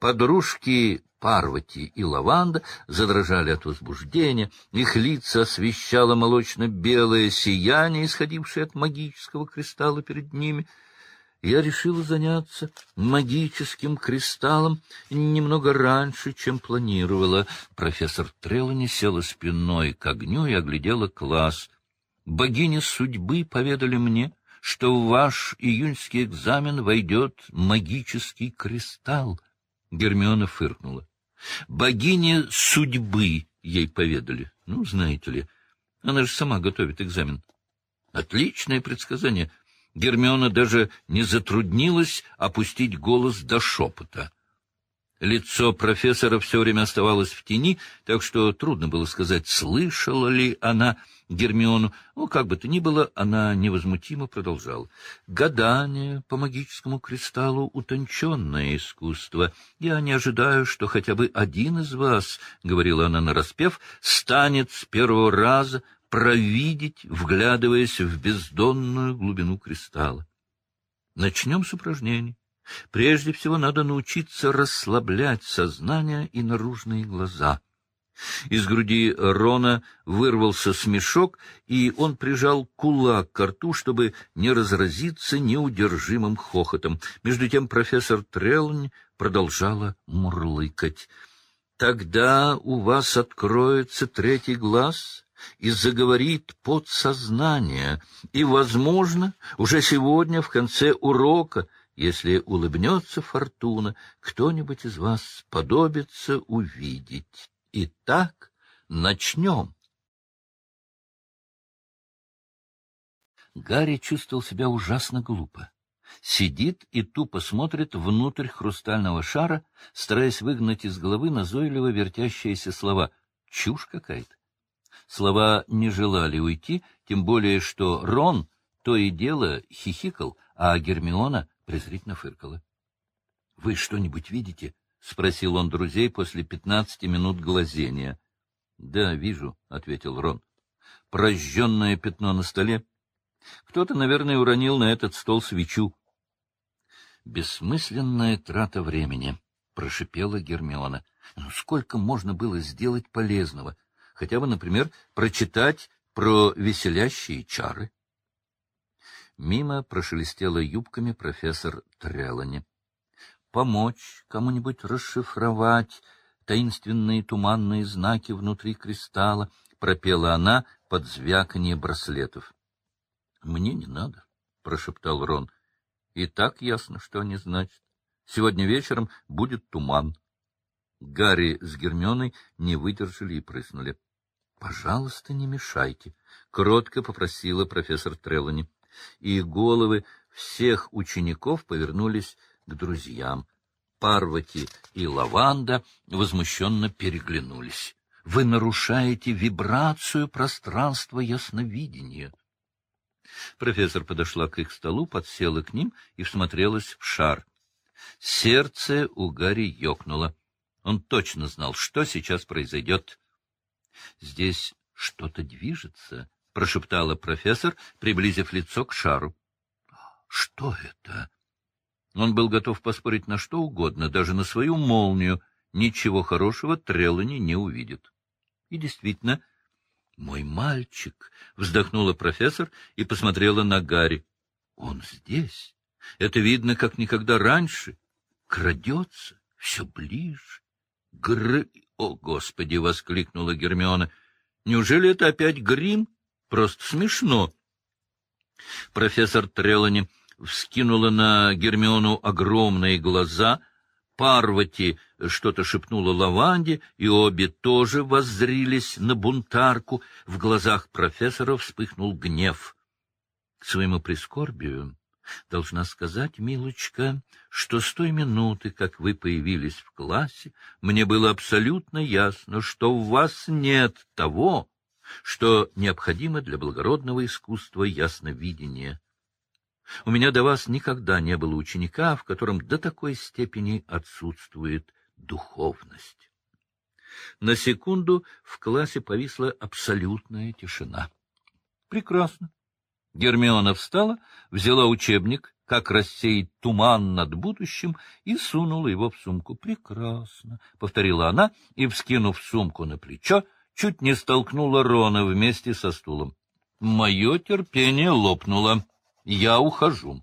Подружки Парвати и Лаванда задрожали от возбуждения, их лица освещало молочно-белое сияние, исходившее от магического кристалла перед ними. Я решила заняться магическим кристаллом немного раньше, чем планировала. Профессор Треллани села спиной к огню и оглядела класс. Богини судьбы поведали мне, что в ваш июньский экзамен войдет магический кристалл. Гермиона фыркнула. Богиня судьбы ей поведали. Ну, знаете ли, она же сама готовит экзамен. Отличное предсказание. Гермиона даже не затруднилась опустить голос до шепота. Лицо профессора все время оставалось в тени, так что трудно было сказать, слышала ли она Гермиону. Ну, как бы то ни было, она невозмутимо продолжала. Гадание по магическому кристаллу — утонченное искусство. Я не ожидаю, что хотя бы один из вас, — говорила она нараспев, — станет с первого раза провидеть, вглядываясь в бездонную глубину кристалла. Начнем с упражнений. Прежде всего надо научиться расслаблять сознание и наружные глаза. Из груди Рона вырвался смешок, и он прижал кулак к рту, чтобы не разразиться неудержимым хохотом. Между тем профессор Треллань продолжала мурлыкать. «Тогда у вас откроется третий глаз» и заговорит подсознание, и, возможно, уже сегодня в конце урока если улыбнется фортуна, кто-нибудь из вас сподобится увидеть. Итак, начнем. Гарри чувствовал себя ужасно глупо. Сидит и тупо смотрит внутрь хрустального шара, стараясь выгнать из головы назойливо вертящиеся слова. Чушь какая-то. Слова не желали уйти, тем более что Рон то и дело хихикал, а Гермиона презрительно фыркала. — Вы что-нибудь видите? — спросил он друзей после пятнадцати минут глазения. — Да, вижу, — ответил Рон. — Прожженное пятно на столе. Кто-то, наверное, уронил на этот стол свечу. — Бессмысленная трата времени, — прошипела Гермиона. — Ну, сколько можно было сделать полезного? Хотя бы, например, прочитать про веселящие чары. — Мимо прошелестела юбками профессор Трелани. Помочь кому-нибудь расшифровать таинственные туманные знаки внутри кристалла, пропела она под звяканье браслетов. — Мне не надо, — прошептал Рон. — И так ясно, что они значат. Сегодня вечером будет туман. Гарри с Гермионой не выдержали и прыснули. — Пожалуйста, не мешайте, — кротко попросила профессор Трелани и головы всех учеников повернулись к друзьям. Парвати и Лаванда возмущенно переглянулись. — Вы нарушаете вибрацию пространства ясновидения. Профессор подошла к их столу, подсела к ним и всмотрелась в шар. Сердце у Гарри ёкнуло. Он точно знал, что сейчас произойдет. Здесь что-то движется, — прошептала профессор, приблизив лицо к шару. — Что это? Он был готов поспорить на что угодно, даже на свою молнию. Ничего хорошего Трелани не увидит. И действительно, мой мальчик, — вздохнула профессор и посмотрела на Гарри. Он здесь. Это видно, как никогда раньше. Крадется все ближе. Гр... О, Господи! — воскликнула Гермиона. Неужели это опять грим? — Просто смешно. Профессор Трелани вскинула на Гермиону огромные глаза. Парвати что-то шепнула Лаванде, и обе тоже воззрились на бунтарку. В глазах профессора вспыхнул гнев. К своему прискорбию должна сказать, милочка, что с той минуты, как вы появились в классе, мне было абсолютно ясно, что в вас нет того, что необходимо для благородного искусства ясновидения. У меня до вас никогда не было ученика, в котором до такой степени отсутствует духовность. На секунду в классе повисла абсолютная тишина. Прекрасно. Гермиона встала, взяла учебник, как рассеять туман над будущим, и сунула его в сумку. «Прекрасно», — повторила она, и, вскинув сумку на плечо, чуть не столкнула Рона вместе со стулом. Мое терпение лопнуло. Я ухожу.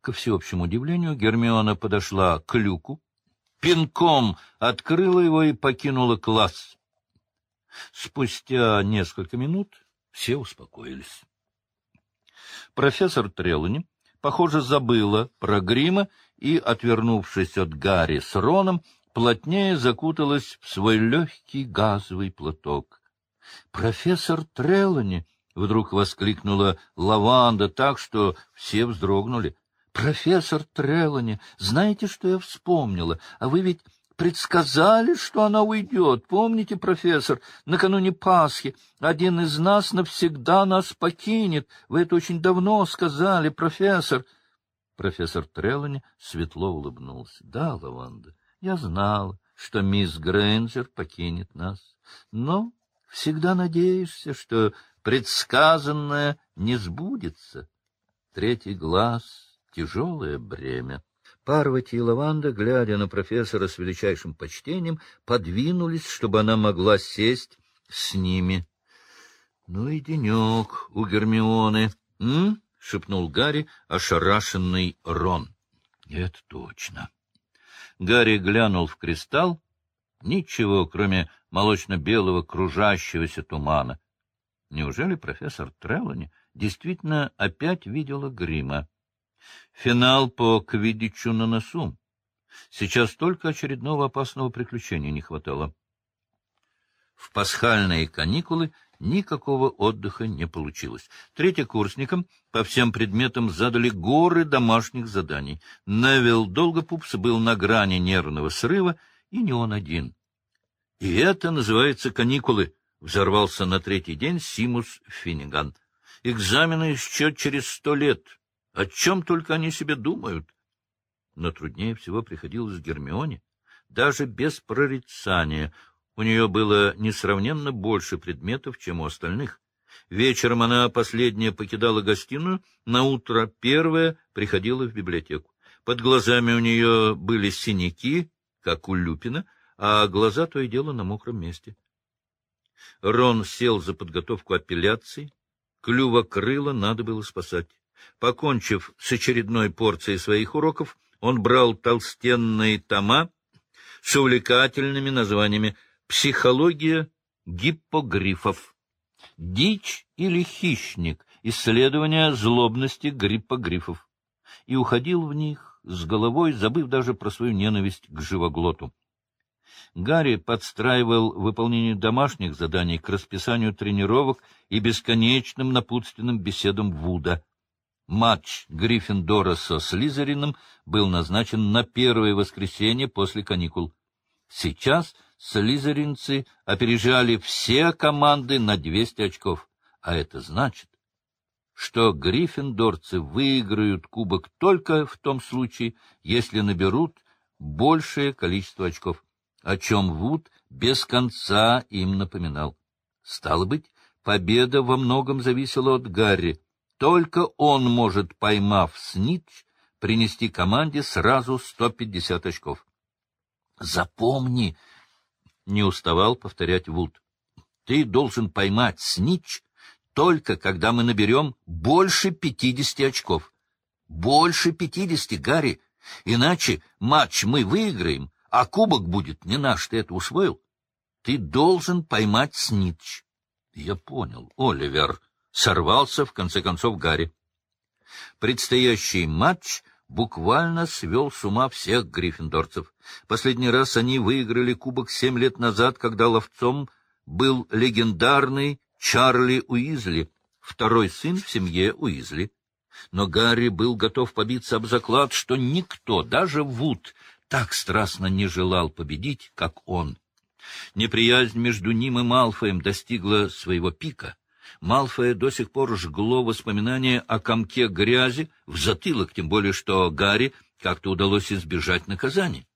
Ко всеобщему удивлению, Гермиона подошла к люку, пинком открыла его и покинула класс. Спустя несколько минут все успокоились. Профессор Трелани, похоже, забыла про грима и, отвернувшись от Гарри с Роном, плотнее закуталась в свой легкий газовый платок. «Профессор Трелани!» — вдруг воскликнула Лаванда так, что все вздрогнули. «Профессор Трелани, знаете, что я вспомнила? А вы ведь предсказали, что она уйдет. Помните, профессор, накануне Пасхи один из нас навсегда нас покинет. Вы это очень давно сказали, профессор. Профессор Трелани светло улыбнулся. Да, Лаванда, я знал, что мисс Грейнджер покинет нас. Но всегда надеешься, что предсказанное не сбудется. Третий глаз — тяжелое бремя. Парвати и Лаванда, глядя на профессора с величайшим почтением, подвинулись, чтобы она могла сесть с ними. — Ну и денек у Гермионы, шепнул Гарри, ошарашенный Рон. — Это точно. Гарри глянул в кристалл. Ничего, кроме молочно-белого кружащегося тумана. Неужели профессор Треллани действительно опять видела грима? Финал по квиддичу на носу. Сейчас только очередного опасного приключения не хватало. В пасхальные каникулы никакого отдыха не получилось. Третьекурсникам по всем предметам задали горы домашних заданий. Невил Долгопупс был на грани нервного срыва, и не он один. — И это называется каникулы, — взорвался на третий день Симус Финниган. — Экзамены еще через сто лет. О чем только они себе думают. Но труднее всего приходилось Гермионе. Даже без прорицания у нее было несравненно больше предметов, чем у остальных. Вечером она последняя покидала гостиную, на утро первая приходила в библиотеку. Под глазами у нее были синяки, как у Люпина, а глаза то и дело на мокром месте. Рон сел за подготовку апелляции. Клюва крыла надо было спасать. Покончив с очередной порцией своих уроков, он брал толстенные тома с увлекательными названиями «Психология гиппогрифов», «Дичь или хищник. Исследование злобности гиппогрифов» и уходил в них с головой, забыв даже про свою ненависть к живоглоту. Гарри подстраивал выполнение домашних заданий к расписанию тренировок и бесконечным напутственным беседам Вуда. Матч Гриффиндора со Слизерином был назначен на первое воскресенье после каникул. Сейчас слизеринцы опережали все команды на 200 очков, а это значит, что гриффиндорцы выиграют кубок только в том случае, если наберут большее количество очков, о чем Вуд без конца им напоминал. Стало быть, победа во многом зависела от Гарри, только он может, поймав снич, принести команде сразу 150 очков. Запомни, не уставал повторять Вуд, ты должен поймать снич только когда мы наберем больше 50 очков. Больше 50, Гарри, иначе матч мы выиграем, а кубок будет не наш, ты это усвоил? Ты должен поймать снич. Я понял, Оливер, сорвался, в конце концов, Гарри. Предстоящий матч буквально свел с ума всех гриффиндорцев. Последний раз они выиграли кубок семь лет назад, когда ловцом был легендарный Чарли Уизли, второй сын в семье Уизли. Но Гарри был готов побиться об заклад, что никто, даже Вуд, так страстно не желал победить, как он. Неприязнь между ним и Малфоем достигла своего пика — Малфоя до сих пор жгло воспоминание о комке грязи в затылок, тем более что Гарри как-то удалось избежать наказания.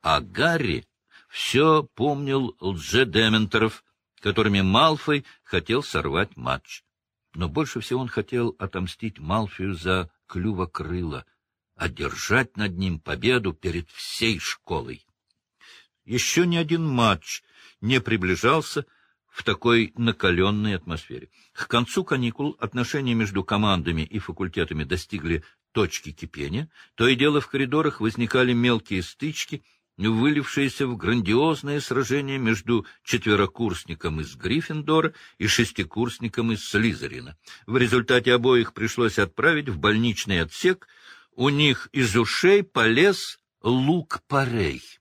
А Гарри все помнил лже-дементоров, которыми Малфой хотел сорвать матч. Но больше всего он хотел отомстить Малфию за клювокрыла, одержать над ним победу перед всей школой. Еще ни один матч не приближался в такой накаленной атмосфере. К концу каникул отношения между командами и факультетами достигли точки кипения, то и дело в коридорах возникали мелкие стычки, вылившиеся в грандиозное сражение между четверокурсником из Гриффиндора и шестикурсником из Слизерина. В результате обоих пришлось отправить в больничный отсек, у них из ушей полез лук-порей.